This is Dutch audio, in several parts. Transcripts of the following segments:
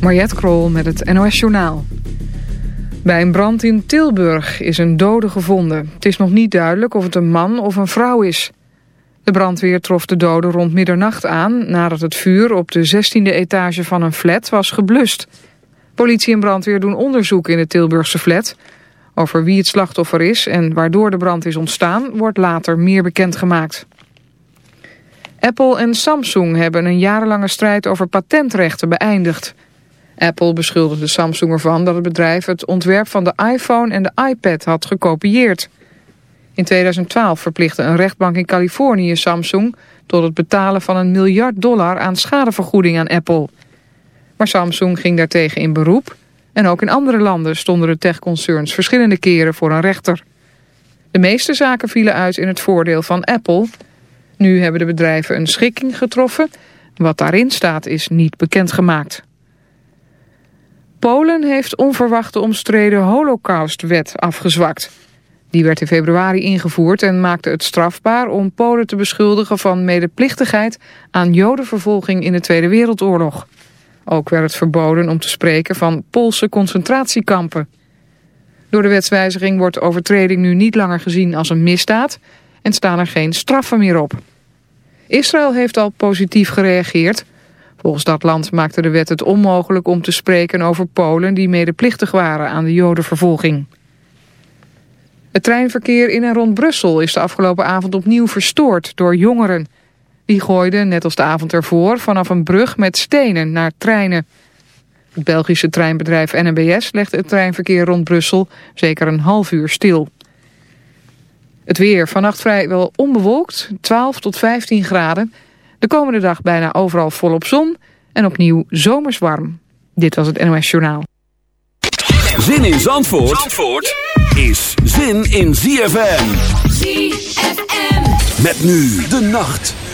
Mariette Krol met het NOS Journaal. Bij een brand in Tilburg is een dode gevonden. Het is nog niet duidelijk of het een man of een vrouw is. De brandweer trof de dode rond middernacht aan... nadat het vuur op de 16e etage van een flat was geblust. Politie en brandweer doen onderzoek in de Tilburgse flat. Over wie het slachtoffer is en waardoor de brand is ontstaan... wordt later meer bekendgemaakt. Apple en Samsung hebben een jarenlange strijd over patentrechten beëindigd... Apple beschuldigde Samsung ervan dat het bedrijf het ontwerp van de iPhone en de iPad had gekopieerd. In 2012 verplichtte een rechtbank in Californië Samsung tot het betalen van een miljard dollar aan schadevergoeding aan Apple. Maar Samsung ging daartegen in beroep en ook in andere landen stonden de techconcerns verschillende keren voor een rechter. De meeste zaken vielen uit in het voordeel van Apple. Nu hebben de bedrijven een schikking getroffen. Wat daarin staat is niet bekendgemaakt. Polen heeft onverwacht de omstreden holocaustwet afgezwakt. Die werd in februari ingevoerd en maakte het strafbaar om Polen te beschuldigen van medeplichtigheid aan jodenvervolging in de Tweede Wereldoorlog. Ook werd het verboden om te spreken van Poolse concentratiekampen. Door de wetswijziging wordt overtreding nu niet langer gezien als een misdaad en staan er geen straffen meer op. Israël heeft al positief gereageerd. Volgens dat land maakte de wet het onmogelijk om te spreken over Polen die medeplichtig waren aan de jodenvervolging. Het treinverkeer in en rond Brussel is de afgelopen avond opnieuw verstoord door jongeren. Die gooiden, net als de avond ervoor, vanaf een brug met stenen naar treinen. Het Belgische treinbedrijf NMBS legde het treinverkeer rond Brussel zeker een half uur stil. Het weer vannacht vrijwel onbewolkt, 12 tot 15 graden. De komende dag bijna overal volop zon en opnieuw zomers warm. Dit was het NOS Journaal. Zin in Zandvoort, Zandvoort is zin in ZFM. ZFM. Met nu de nacht.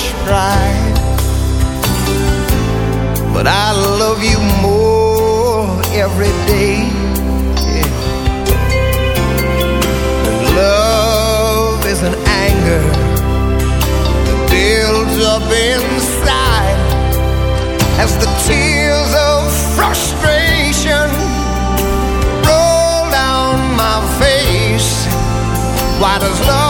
foolish pride. But I love you more every day. Yeah. And love is an anger That builds up inside As the tears of frustration Roll down my face. Why does love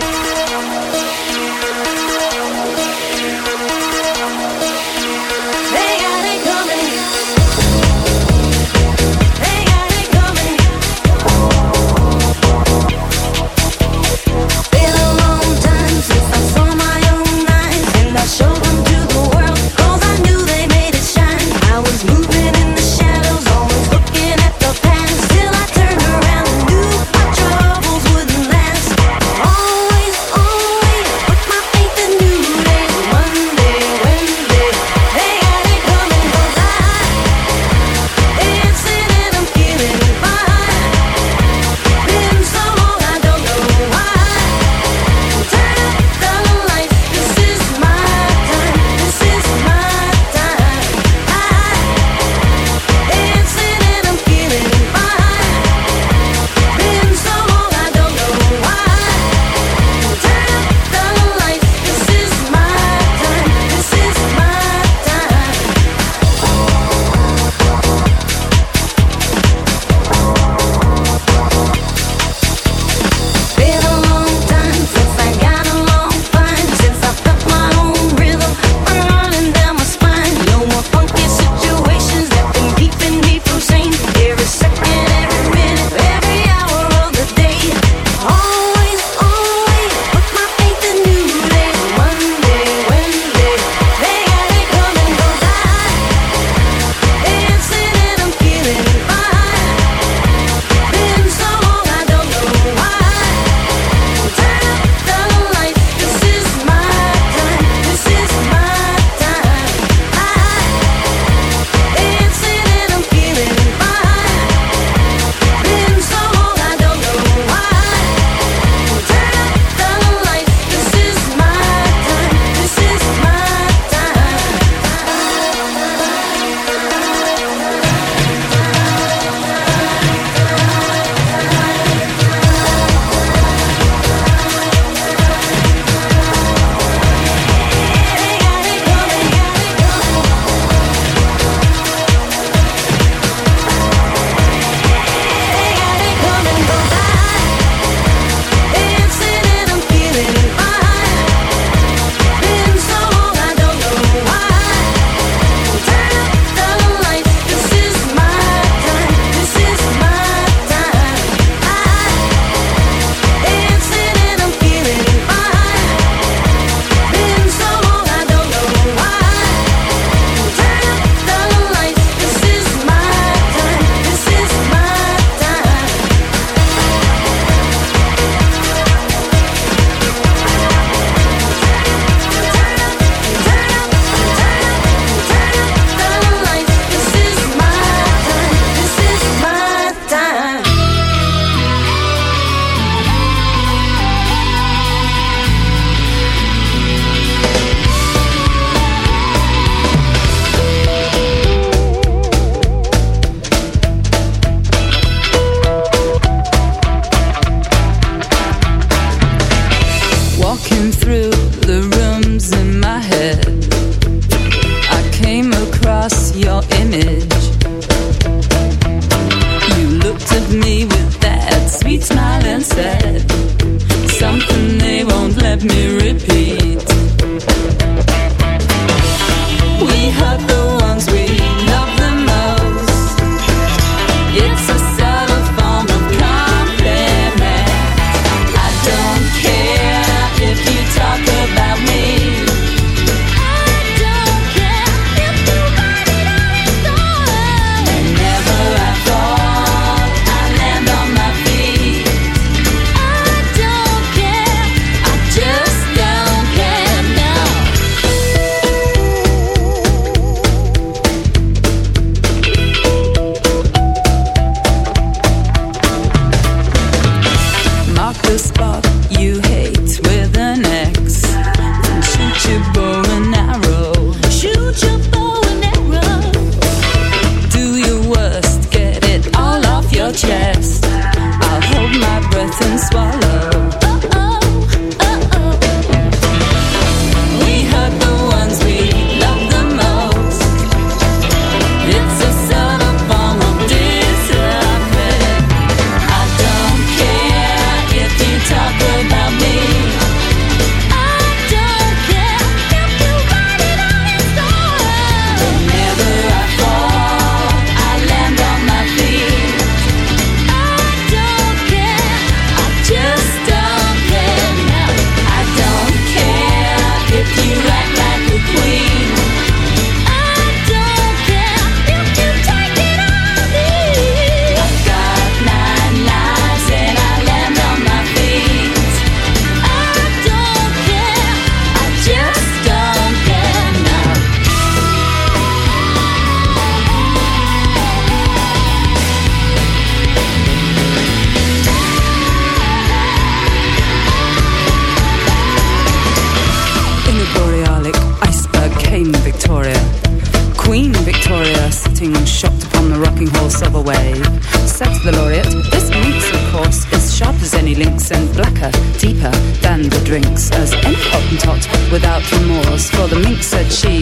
for the mink said she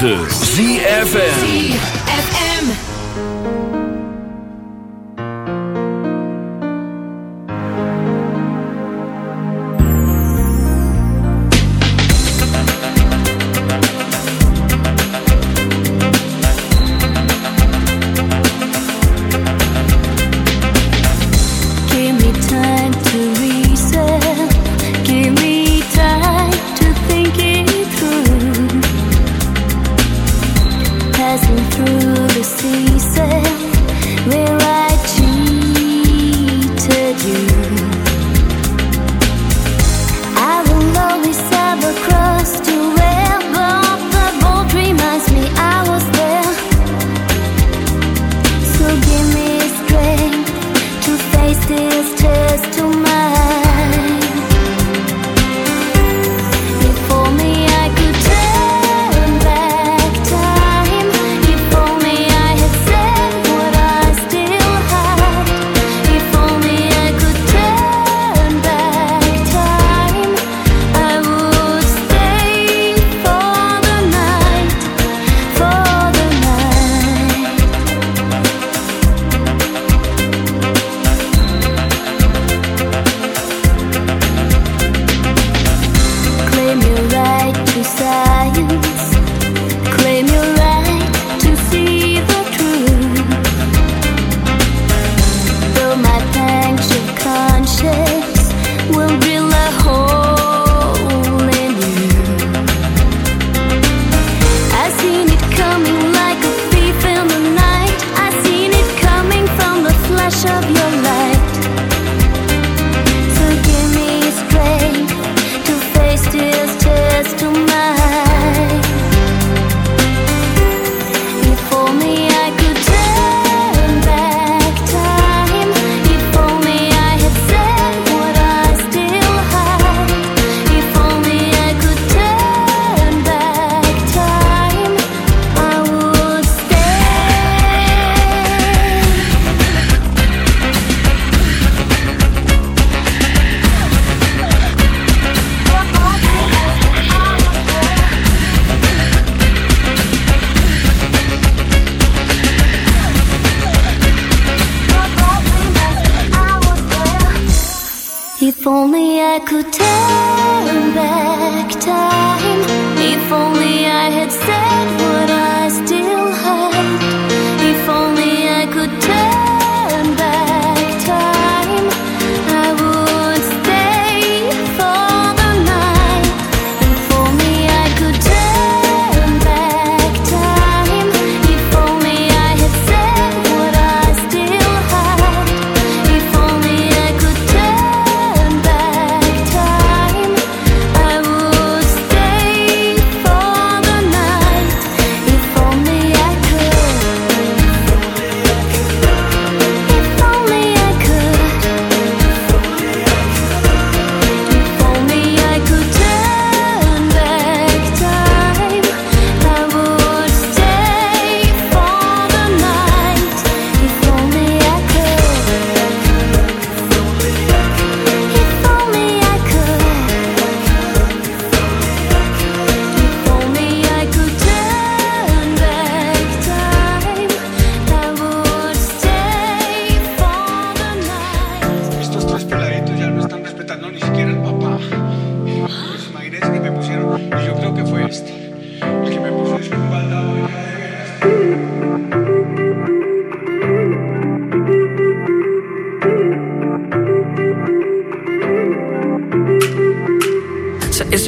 106.9 ZFN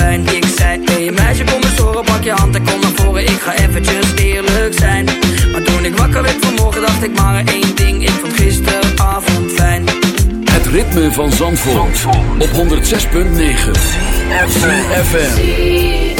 fijn. Ik zei, hey meisje, kom eens horen, pak je hand en kom naar voren. Ik ga eventjes eerlijk zijn. Maar toen ik wakker werd vanmorgen, dacht ik maar één ding. Ik vond gisteravond fijn. Het ritme van Zandvoort, op 106.9 FM.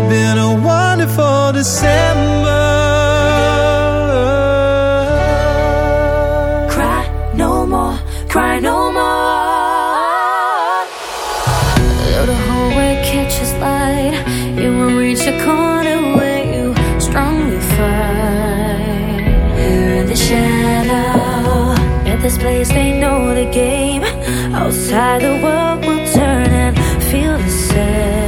It's been a wonderful December. Cry no more, cry no more. Though the catches light, will reach corner where you strongly fight. Here in the shadow, at this place they know the game. Outside the world will turn and feel the same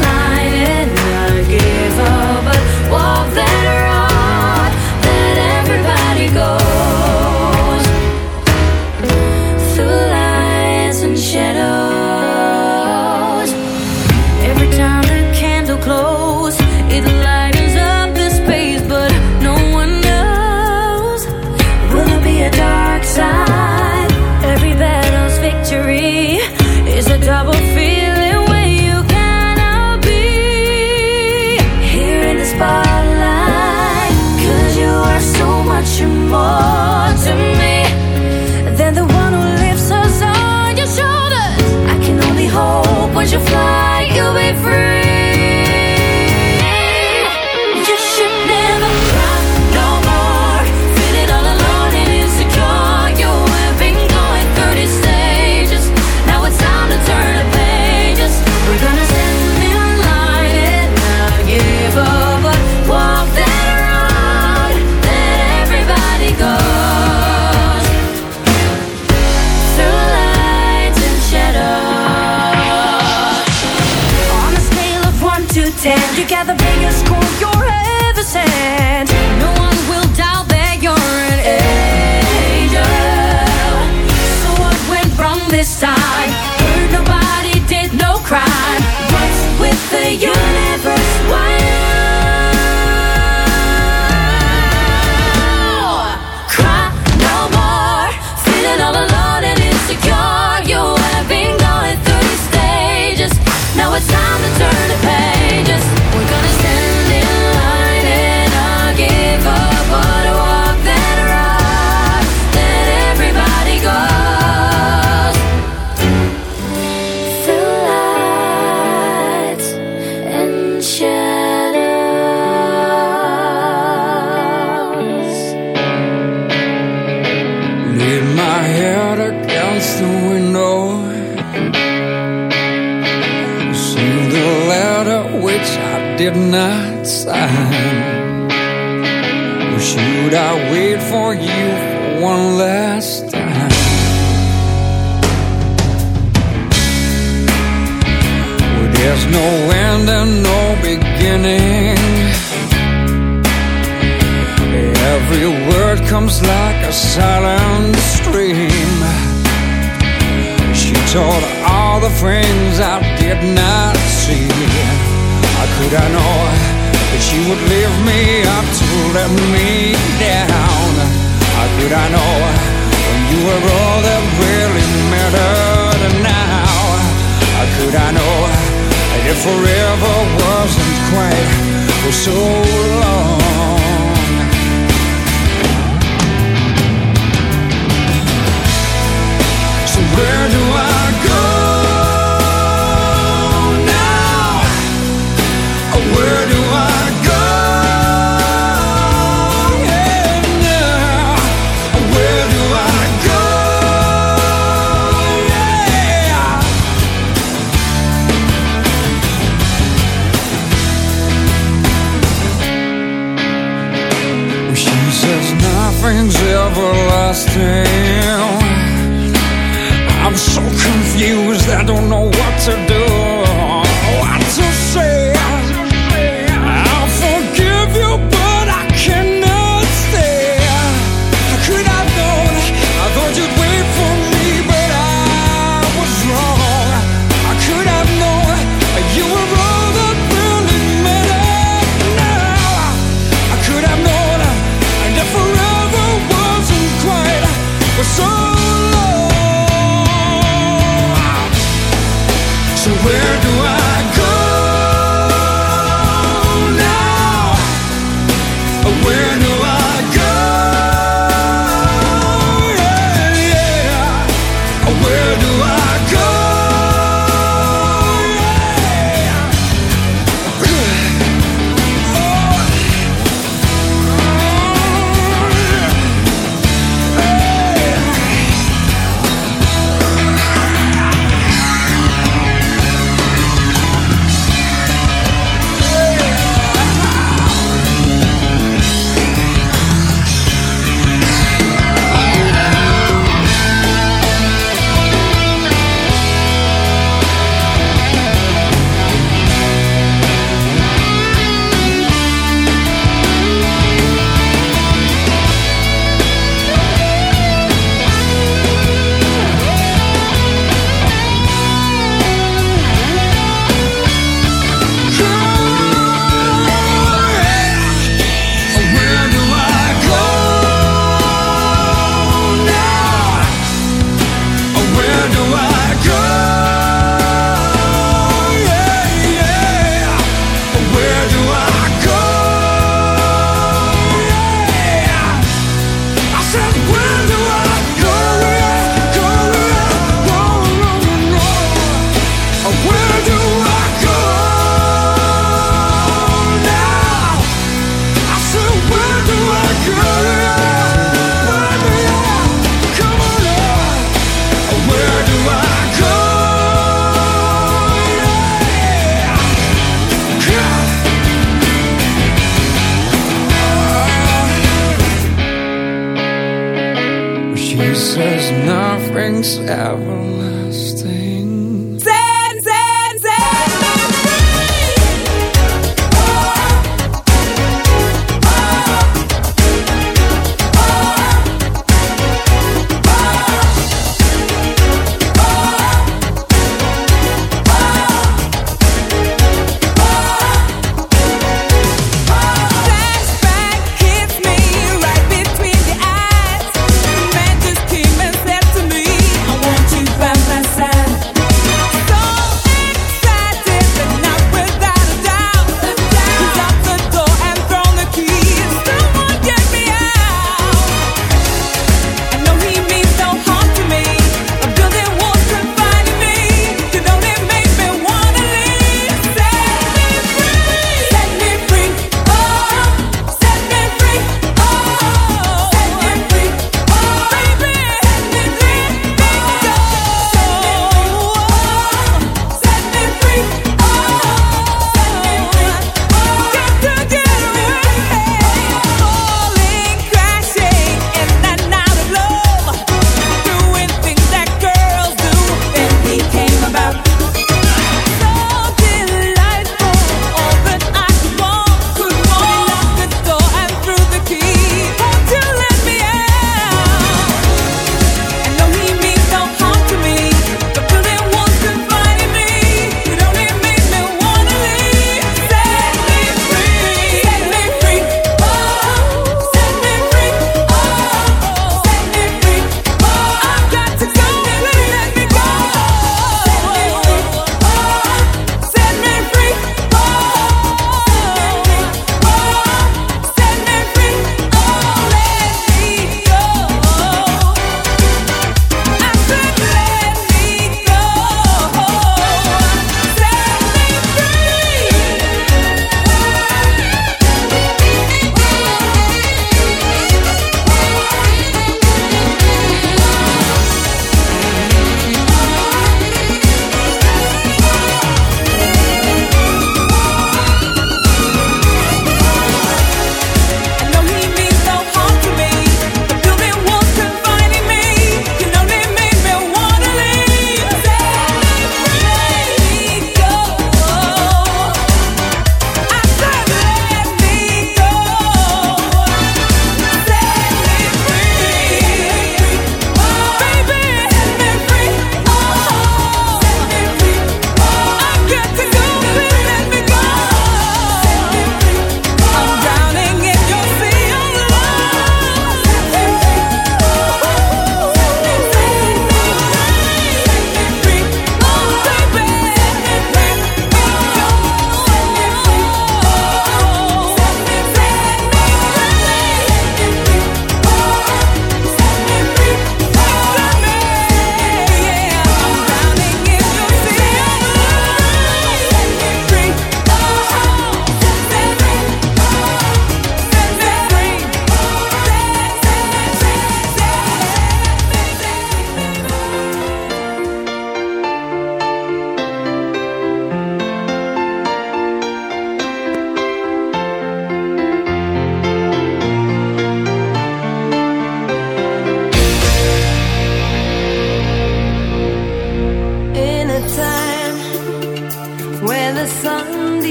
where do